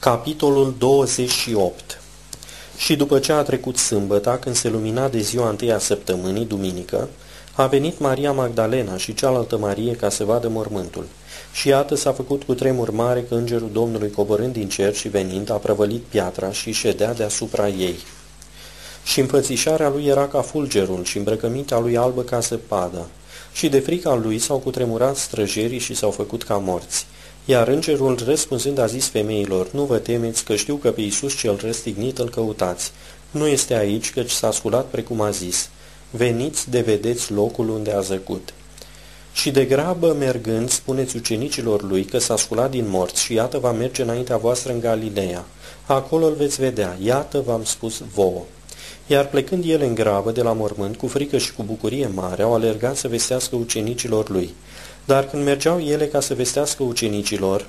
Capitolul 28 Și după ce a trecut sâmbăta, când se lumina de ziua întâia săptămânii, duminică, a venit Maria Magdalena și cealaltă Marie ca să vadă mormântul. Și iată s-a făcut cu tremur mare că îngerul Domnului coborând din cer și venind a prăvălit piatra și ședea deasupra ei. Și înfățișarea lui era ca fulgerul și îmbrăcămintea lui albă ca zăpada. Și de frica lui s-au cutremurat străjerii și s-au făcut ca morți. Iar îngerul răspunzând a zis femeilor, nu vă temeți că știu că pe Iisus cel răstignit îl căutați. Nu este aici, căci s-a sculat precum a zis. Veniți de vedeți locul unde a zăcut. Și de grabă mergând, spuneți ucenicilor lui că s-a sculat din morți și iată va merge înaintea voastră în Galileea. Acolo îl veți vedea, iată v-am spus vouă. Iar plecând el în grabă de la mormânt, cu frică și cu bucurie mare, au alergat să vestească ucenicilor lui. Dar când mergeau ele ca să vestească ucenicilor,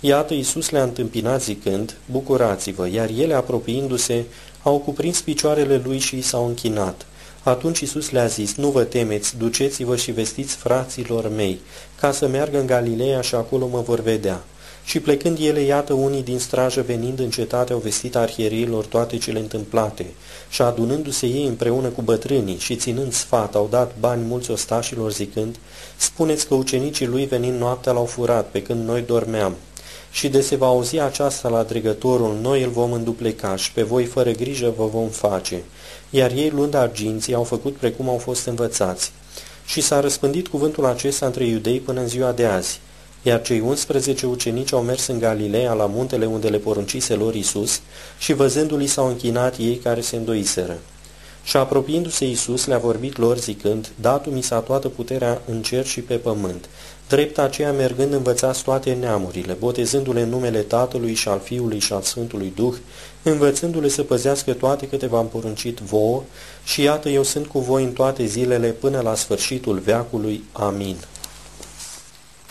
iată Iisus le-a întâmpinat zicând, bucurați-vă, iar ele apropiindu-se, au cuprins picioarele lui și i s-au închinat. Atunci Iisus le-a zis, nu vă temeți, duceți-vă și vestiți fraților mei, ca să meargă în Galileea și acolo mă vor vedea. Și plecând ele, iată unii din strajă venind în cetate au vestit arhierilor toate cele întâmplate și adunându-se ei împreună cu bătrânii și ținând sfat, au dat bani mulți ostașilor zicând, spuneți că ucenicii lui venind noaptea l-au furat pe când noi dormeam. Și de se va auzi aceasta la dregătorul, noi îl vom îndupleca și pe voi fără grijă vă vom face. Iar ei luând arginții au făcut precum au fost învățați. Și s-a răspândit cuvântul acesta între iudei până în ziua de azi. Iar cei 11 ucenici au mers în Galileea la muntele unde le poruncise lor Isus și văzându-l s-au închinat ei care se îndoiseră. Și apropiindu-se Iisus le-a vorbit lor zicând, Datu mi s-a toată puterea în cer și pe pământ. Drept aceea mergând învățați toate neamurile, botezându-le în numele Tatălui și al Fiului și al Sfântului Duh, învățându-le să păzească toate câte v-am poruncit vouă, și iată eu sunt cu voi în toate zilele până la sfârșitul veacului. Amin.